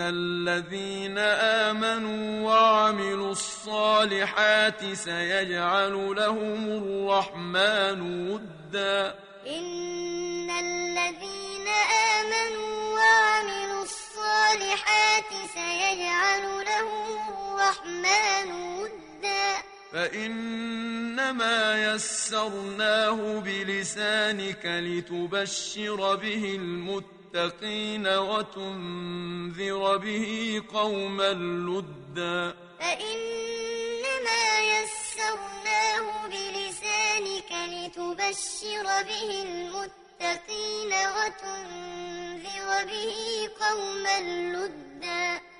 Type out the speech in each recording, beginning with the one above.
الذين آمنوا وعملوا الصالحات سيجعل لهم الرحمن ودا. إن الذين آمنوا وعملوا الصالحات سيجعل لهم الرحمن ودا. فإنما يسرناه بلسانك لتبشر به المتقين. وتنذر به قوما لدا. فإنما يسرناه بلسانك لتبشر به المتقين وتنذر به قوما لدا.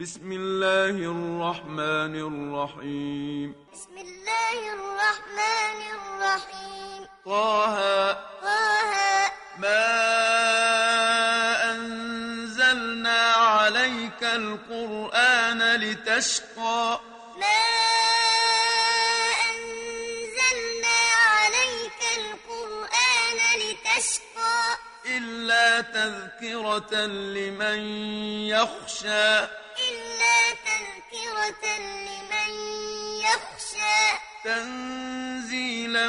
بسم الله الرحمن الرحيم. بسم الله الرحمن الرحيم. طه طه. ما أنزلنا عليك القرآن لتشقى. ما أنزلنا عليك القرآن لتشقى. إلا تذكرة لمن يخشى. لمن يخشى. تنزيلا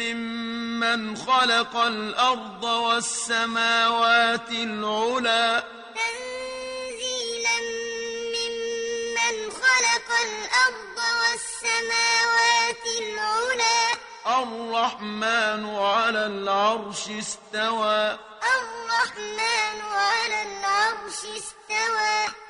ممن خلق الأرض والسماوات العلى تنزيلا ممن خلق الأرض والسماوات العلى الرحمن على العرش استوى. الرحمن على العرش استوى.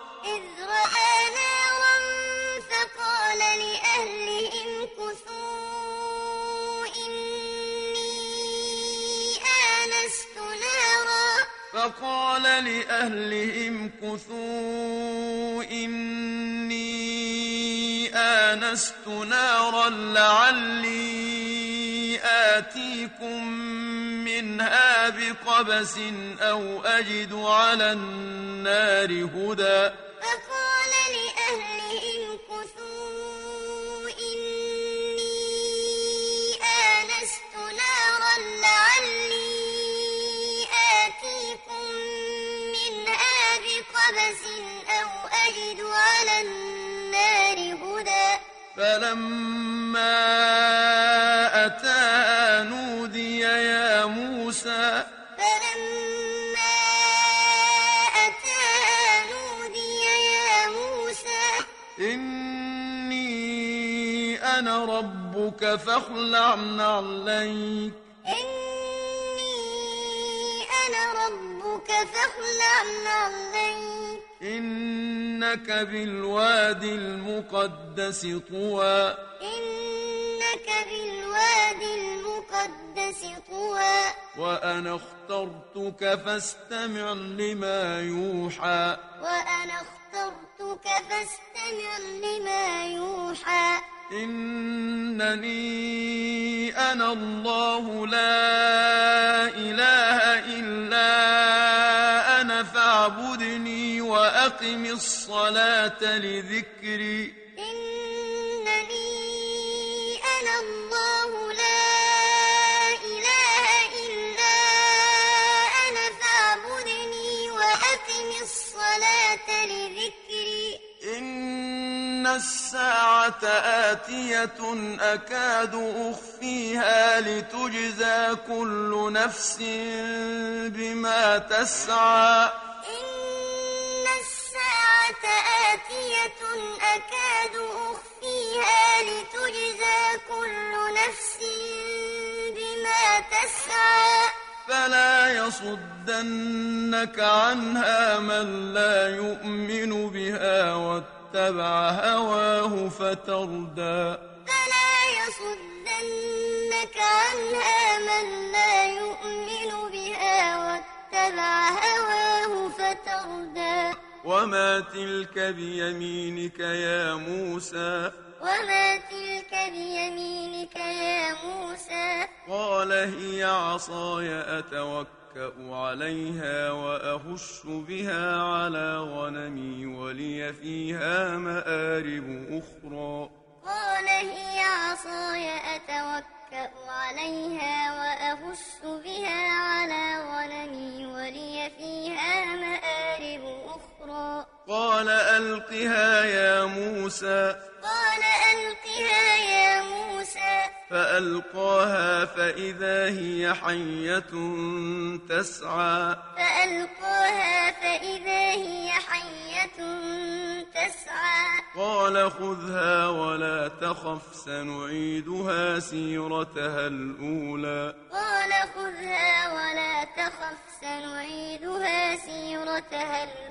فقال لأهلهم كثوا إني آنست نارا لعلي آتيكم منها بقبس أو أجد على النار هدى ربك فاخلع نعليك إني أنا ربك فاخلع نعليك إنك بالوادي المقدس طوى. إنك بالوادي المقدس طوى. وأنا اخترتك فاستمع لما يوحى. وأنا اخترتك فاستمع لما يوحى. إنني أنا الله لا إله إلا أنا فاعبدني وأقم الصلاة لذكري الساعة آتية أكاد أخفيها لتجزى كل نفس بما تسعى. إن الساعة آتية أكاد أخفيها لتجزى كل نفس بما تسعى. فلا يصدنك عنها من لا يؤمن بها واتبع هواه فتردى. فلا يصدنك عنها من لا يؤمن بها واتبع هواه فتردى. وما تلك بيمينك يا موسى وما تلك بيمينك يا موسى قال هي عصاي أتوكأ عليها وأهش بها على غنمي ولي فيها مآرب أخرى قال هي عصاي أتوكأ عليها وأهش بها على غنمي ولي فيها مآرب أخرى قال ألقها يا موسى. قال ألقها يا موسى. فألقاها فإذا هي حية تسعى. فألقاها فإذا هي حية تسعى. قال خذها ولا تخف سنعيدها سيرتها الأولى. قال خذها ولا تخف سنعيدها سيرتها الأولى.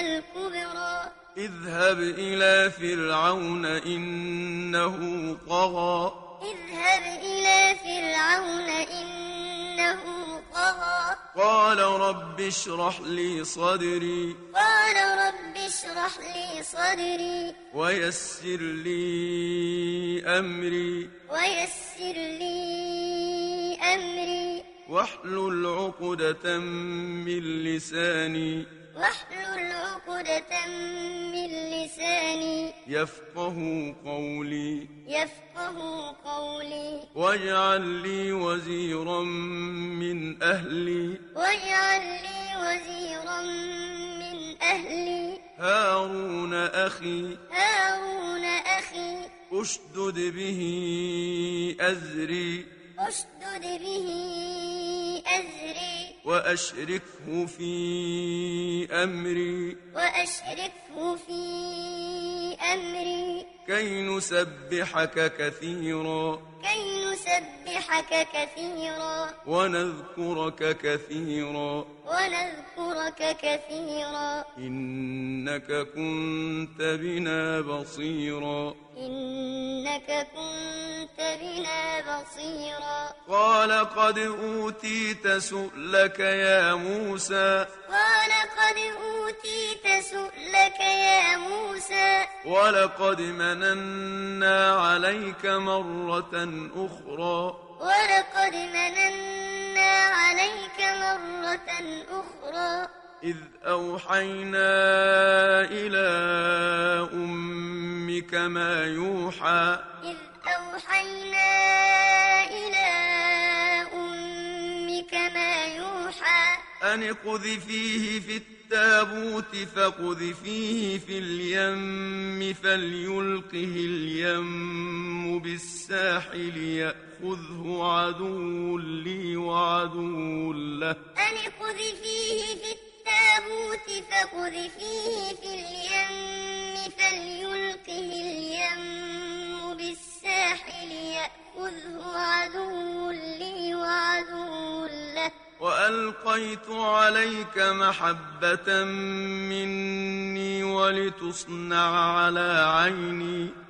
الكبرى. اذهب إلى فرعون إنه طغى. اذهب إلى فرعون إنه طغى. قال رب اشرح لي صدري. قال رب اشرح لي صدري. ويسر لي أمري. ويسر لي أمري. واحلل عقدة من لساني. واحلل عقدة من لساني. يفقه قولي. يفقه قولي. واجعل لي وزيرا من أهلي. واجعل لي وزيرا من أهلي. هارون أخي. هارون أخي. أشدد به أزري. أشدد به أزري. وأشركه في أمري. وأشركه في أمري. كي نسبحك كثيرا. كي نسبحك كثيرا ونذكرك كثيرا ونذكرك كثيرا إنك كنت بنا بصيرا إنك كنت بنا بصيرا قال قد أوتيت سؤلك يا موسى قال قد أوتيت سؤلك يا موسى ولقد مننا عليك مرة أخرى ولقد مننا عليك مرة أخرى. إذ أوحينا إلى أمك ما يوحى. إذ أوحينا إلى أمك ما يوحى. أن اقذفيه في التابوت فاقذفيه في اليم فليلقه اليم بالساحل خذه عدو لي وعدو له. أن قذفيه في التابوت فقذفيه في اليم فليلقه اليم بالساحل يأخذه عدو لي وعدو له. وألقيت عليك محبة مني ولتصنع على عيني.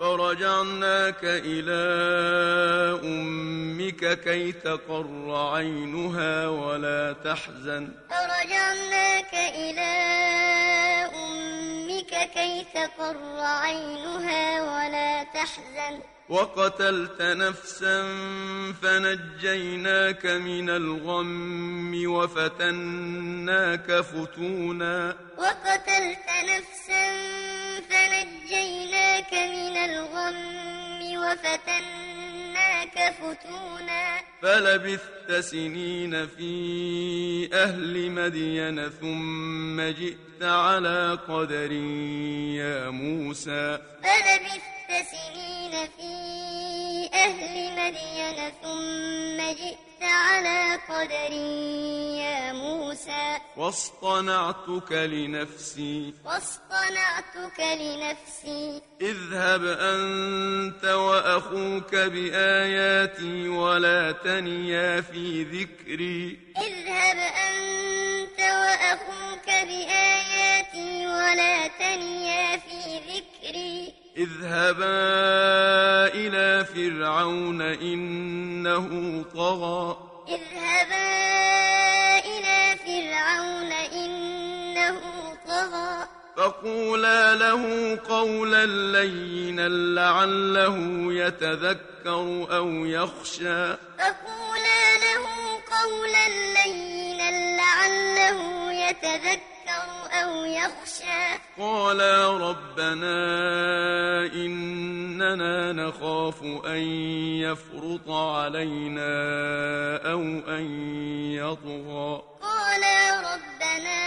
فرجعناك إلى أمك كي تقر عينها ولا تحزن. فرجعناك إلى أمك كي تقر عينها ولا تحزن. وقتلت نفسا فنجيناك من الغم وفتناك فتونا. وقتلت نفسا وفتناك فتونا. فلبثت سنين في أهل مدين ثم جئت على قدر يا موسى. فلبثت سنين في أهل مدين ثم جئت على قدر يا موسى. واصطنعتك لنفسي. واصطنعتك لنفسي. اذهب أنت وأخوك بآياتي ولا تنيا في ذكري. اذهب أنت وأخوك بآياتي ولا تنيا في ذكري. اذهبا إلى فرعون إنه طغى. اذهبا إلى فرعون إنه طغى. فقولا له قولا لينا لعله يتذكر أو يخشى. فقولا له قولا لينا لعله يتذكر أو يخشى. قالا ربنا إننا نخاف أن يفرط علينا أو أن يطغى. قالا ربنا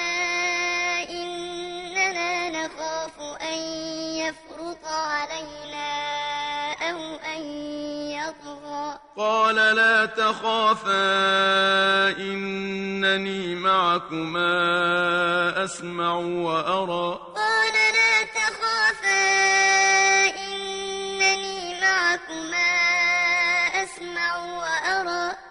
إننا نخاف أن يفرط علينا أن يطغى. قال لا تخافا إنني معكما أسمع وأرى.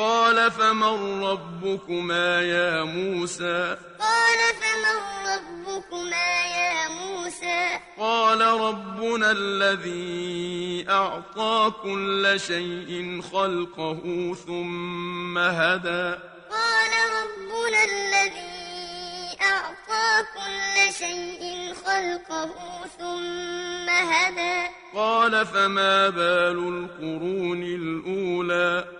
قال فمن ربكما يا موسى قال فمن ربكما يا موسى قال ربنا الذي أعطى كل شيء خلقه ثم هدى قال ربنا الذي أعطى كل شيء خلقه ثم هدى قال فما بال القرون الأولى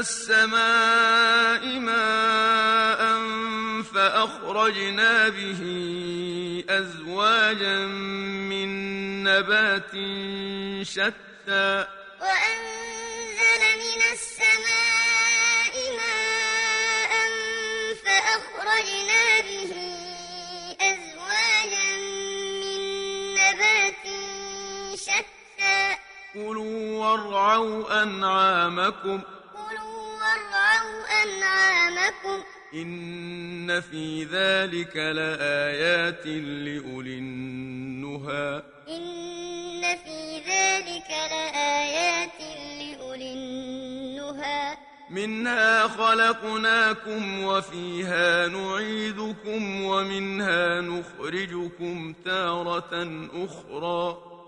السماء ماء فأخرجنا به أزواجا من نبات شتى. وأنزل من السماء ماء فأخرجنا به أزواجا من نبات شتى. كلوا وارعوا أنعامكم. أنعامكم. إن في ذلك لآيات لأولي النهى. إن في ذلك لآيات لأولي النهى. منها خلقناكم وفيها نعيدكم ومنها نخرجكم تارة أخرى.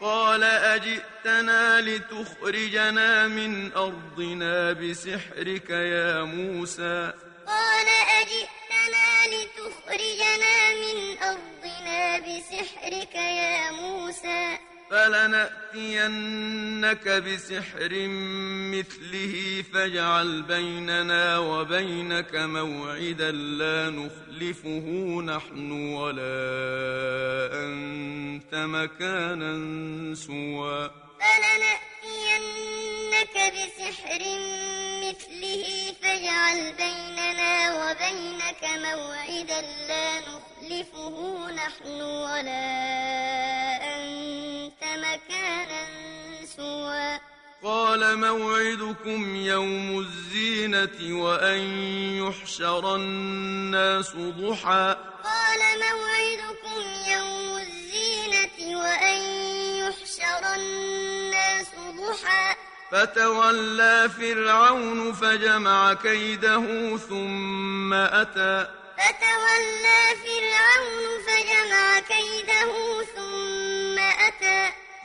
قال أجئتنا لتخرجنا من أرضنا بسحرك يا موسى. قال أجئتنا لتخرجنا من أرضنا بسحرك يا موسى. فلنأتينك بسحر مثله فاجعل بيننا وبينك موعدا لا نخلفه نحن ولا أنت مكانا سوى. فلنأتينك بسحر مثله فاجعل بيننا وبينك موعدا لا نخلفه قال موعدكم يوم الزينة وأن يحشر الناس ضحى. قال موعدكم يوم الزينة وأن يحشر الناس ضحى. فتولى فرعون فجمع كيده ثم أتى. فتولى فرعون فجمع كيده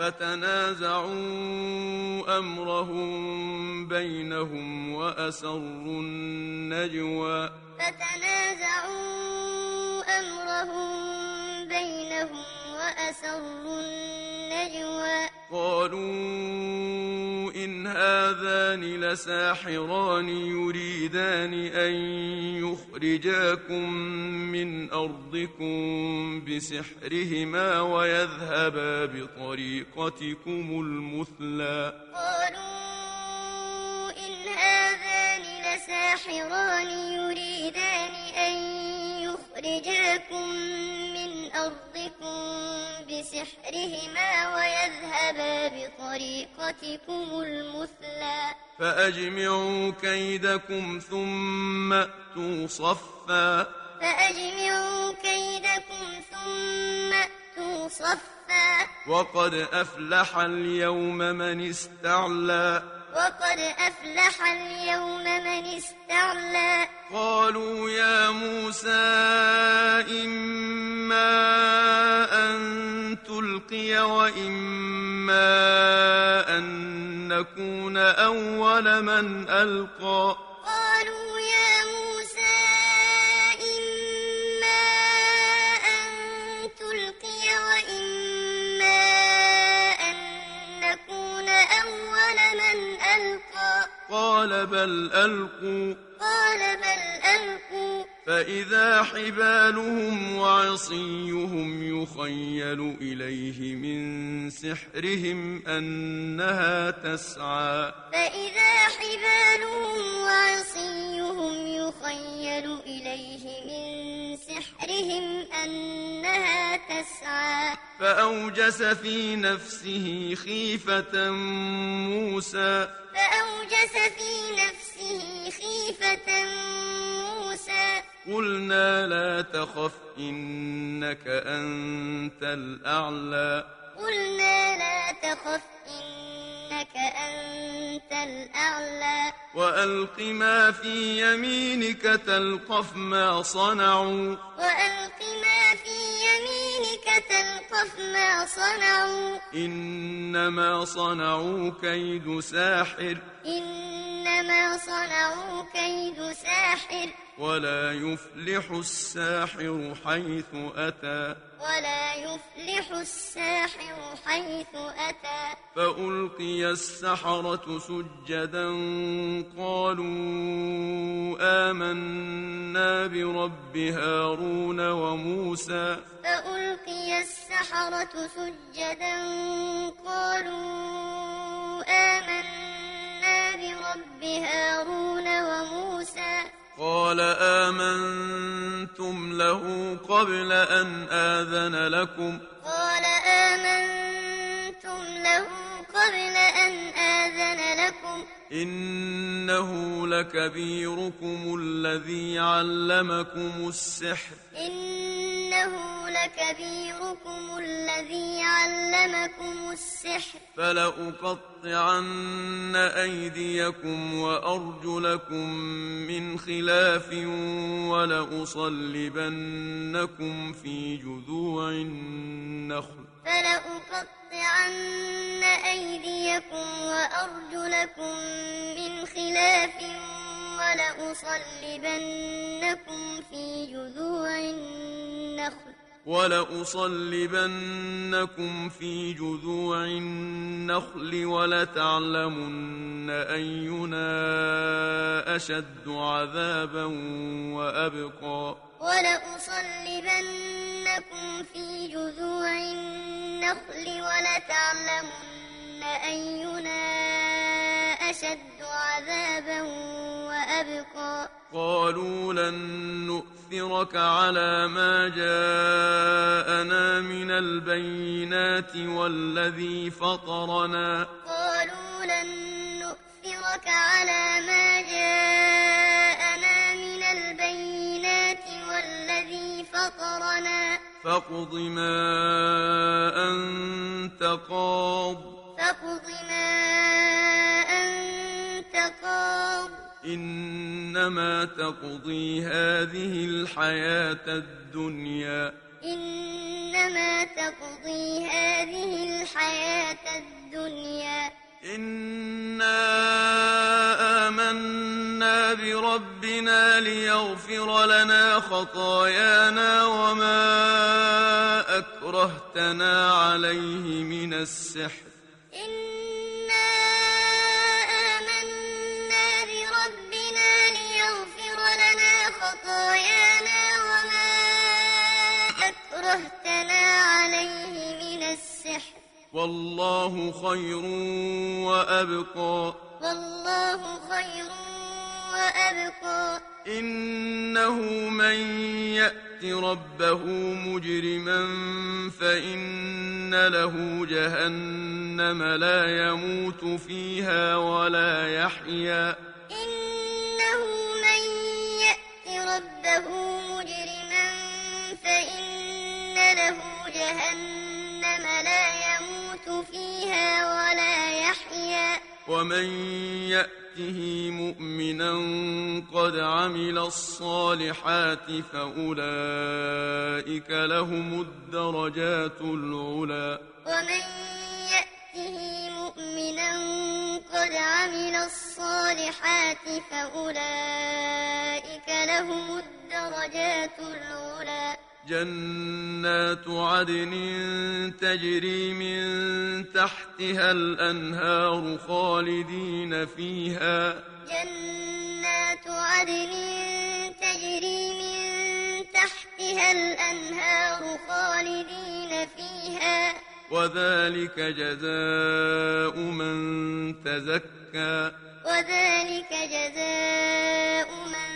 فتنازعوا أمرهم بينهم وأسروا النجوى. فتنازعوا أمرهم بينهم وأسروا النجوى قالوا إن هذان لساحران يريدان أن يخرجاكم من أرضكم بسحرهما ويذهبا بطريقتكم المثلى. قالوا إن هذان لساحران يريدان أن يخرجاكم بسحرهما ويذهبا بطريقتكم المثلى. فأجمعوا كيدكم ثم أتوا صفا. فأجمعوا كيدكم ثم أتوا صفا. وقد أفلح اليوم من استعلى. وقد أفلح اليوم من استعلى. قالوا يا موسى إما أن تلقي وإما أن نكون أول من ألقى. قالوا يا موسى إما أن تلقي وإما أن نكون أول من ألقى. قال بل ألقوا. قال بل ألقوا. فإذا حبالهم وعصيهم يخيل إليه من سحرهم أنها تسعى. فإذا حبالهم وعصيهم يخيل إليه من سحرهم أنها تسعى. فأوجس في نفسه خيفة موسى. فأوجس في نفسه خيفة موسى قلنا لا تخف إنك أنت الأعلى. قلنا لا تخف إنك أنت الأعلى. وألق ما في يمينك تلقف ما صنعوا. وألق ما في يمينك تلقف ما صنعوا. إنما صنعوا كيد ساحر. إنما صنعوا كيد ساحر. ولا يفلح الساحر حيث أتى. ولا يفلح الساحر حيث أتى. فألقي السحرة سجدا قالوا آمنا برب هارون وموسى. فألقي السحرة سجدا قالوا آمنا برب هارون وموسى. قال آمنتم له قبل أن آذن لكم. قال آمنتم له قبل أن آذن لكم. إنه لكبيركم الذي علمكم السحر. إنه لكبيركم الذي علمكم السحر. فلأقطعن أيديكم وأرجلكم من خلاف ولأصلبنكم في جذوع النخل. فلأقطعن أيديكم وأرجلكم من خلاف ولأصلبنكم في جذوع النخل. ولأصلبنكم في جذوع النخل ولتعلمن أينا أشد عذابا وأبقى. ولأصلبنكم في جذوع النخل ولتعلمن أينا أشد عذابا وأبقى. قالوا لن نؤثرك على ما جاءنا من البينات والذي فطرنا. قالوا لن نؤثرك على ما جاءنا من البينات والذي فطرنا. فاقض ما أنت قاض. فاقض ما أنت قاض إنما تقضي هذه الحياة الدنيا. إنما تقضي هذه الحياة الدنيا. إنا آمنا بربنا ليغفر لنا خطايانا وما أكرهتنا عليه من السحر. إنا والله خير وأبقى. والله خير وأبقى. إنه من يأت ربه مجرما فإن له جهنم لا يموت فيها ولا يحيا. إنه من يأت ربه مجرما فإن له جهنم ولا يحيا. ومن يأته مؤمنا قد عمل الصالحات فأولئك لهم الدرجات العلى ومن يأته مؤمنا قد عمل الصالحات فأولئك لهم الدرجات العلى جنات عدن تجري من تحت تحتها الأنهار خالدين فيها. جنات عدن تجري من تحتها الأنهار خالدين فيها. وذلك جزاء من تزكى. وذلك جزاء من